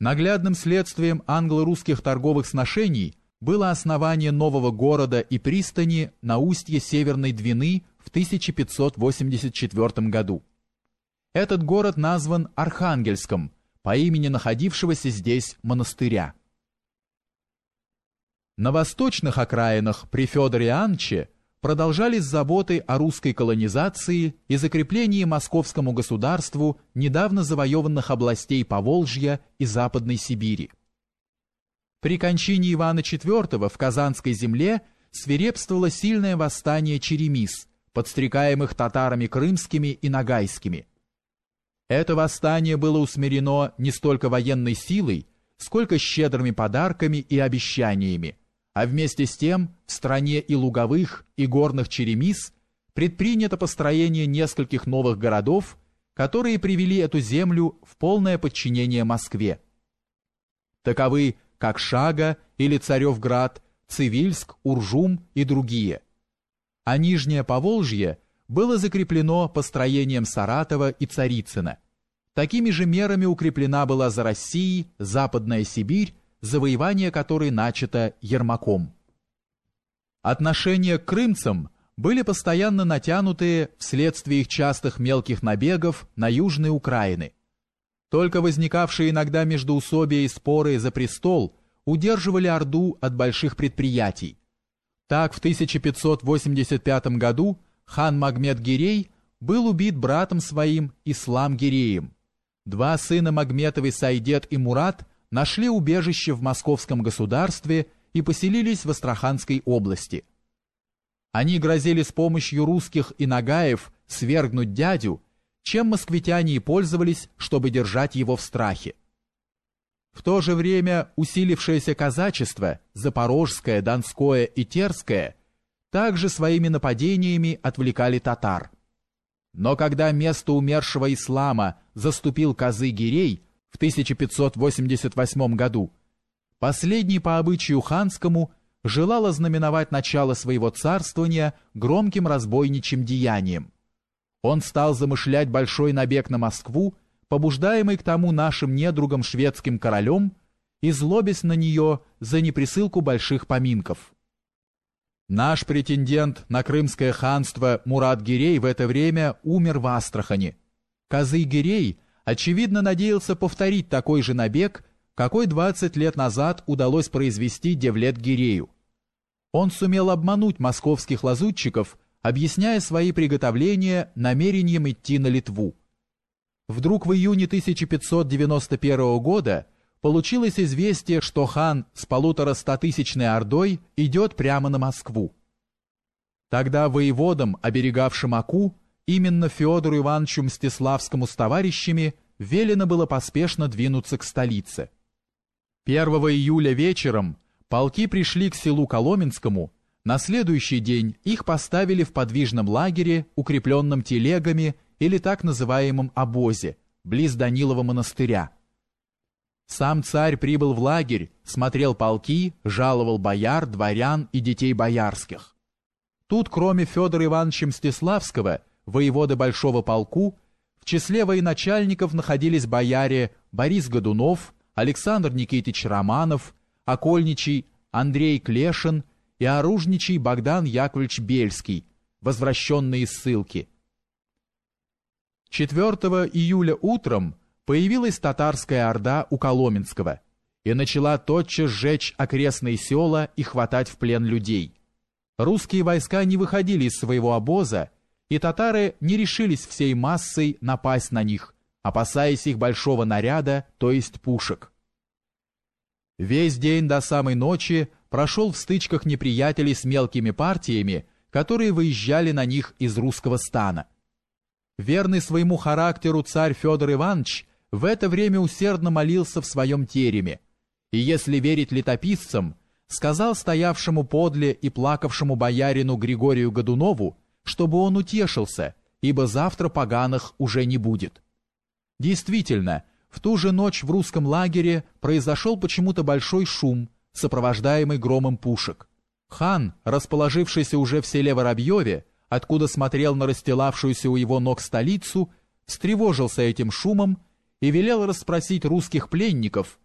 Наглядным следствием англо-русских торговых сношений было основание нового города и пристани на устье Северной Двины в 1584 году. Этот город назван Архангельском по имени находившегося здесь монастыря. На восточных окраинах при Федоре Иоанновиче продолжались заботы о русской колонизации и закреплении московскому государству недавно завоеванных областей Поволжья и Западной Сибири. При кончине Ивана IV в Казанской земле свирепствовало сильное восстание черемис, подстрекаемых татарами крымскими и нагайскими. Это восстание было усмирено не столько военной силой, сколько щедрыми подарками и обещаниями, а вместе с тем в стране и луговых, и горных черемис предпринято построение нескольких новых городов, которые привели эту землю в полное подчинение Москве. Таковы как Шага или Царевград, Цивильск, Уржум и другие. А Нижнее Поволжье было закреплено построением Саратова и Царицына. Такими же мерами укреплена была за Россией Западная Сибирь завоевание которой начато Ермаком. Отношения к крымцам были постоянно натянутые вследствие их частых мелких набегов на южные Украины. Только возникавшие иногда междоусобия и споры за престол удерживали Орду от больших предприятий. Так в 1585 году хан Магмед Гирей был убит братом своим Ислам Гиреем. Два сына Магметовой Сайдет и Мурат нашли убежище в московском государстве и поселились в Астраханской области. Они грозили с помощью русских и нагаев свергнуть дядю, чем москвитяне и пользовались, чтобы держать его в страхе. В то же время усилившееся казачество, запорожское, донское и терское, также своими нападениями отвлекали татар. Но когда место умершего ислама заступил Казы-Гирей, в 1588 году, последний по обычаю ханскому желал ознаменовать начало своего царствования громким разбойничьим деянием. Он стал замышлять большой набег на Москву, побуждаемый к тому нашим недругом шведским королем и злобясь на нее за неприсылку больших поминков. Наш претендент на крымское ханство Мурат Гирей в это время умер в Астрахани. Козы Гирей – очевидно надеялся повторить такой же набег, какой 20 лет назад удалось произвести Девлет-Гирею. Он сумел обмануть московских лазутчиков, объясняя свои приготовления намерением идти на Литву. Вдруг в июне 1591 года получилось известие, что хан с полутора стотысячной ордой идет прямо на Москву. Тогда воеводам, оберегавшим Аку, именно Федору Ивановичу Мстиславскому с товарищами велено было поспешно двинуться к столице. 1 июля вечером полки пришли к селу Коломенскому, на следующий день их поставили в подвижном лагере, укрепленном телегами или так называемом обозе, близ Данилова монастыря. Сам царь прибыл в лагерь, смотрел полки, жаловал бояр, дворян и детей боярских. Тут, кроме Федора Ивановича Мстиславского, воеводы Большого полку, в числе военачальников находились бояре Борис Годунов, Александр Никитич Романов, окольничий Андрей Клешин и оружничий Богдан Яковлевич Бельский, возвращенные из ссылки. 4 июля утром появилась татарская орда у Коломенского и начала тотчас сжечь окрестные села и хватать в плен людей. Русские войска не выходили из своего обоза и татары не решились всей массой напасть на них, опасаясь их большого наряда, то есть пушек. Весь день до самой ночи прошел в стычках неприятелей с мелкими партиями, которые выезжали на них из русского стана. Верный своему характеру царь Федор Иванович в это время усердно молился в своем тереме, и если верить летописцам, сказал стоявшему подле и плакавшему боярину Григорию Годунову, чтобы он утешился, ибо завтра поганых уже не будет. Действительно, в ту же ночь в русском лагере произошел почему-то большой шум, сопровождаемый громом пушек. Хан, расположившийся уже в селе Воробьеве, откуда смотрел на расстилавшуюся у его ног столицу, встревожился этим шумом и велел расспросить русских пленников,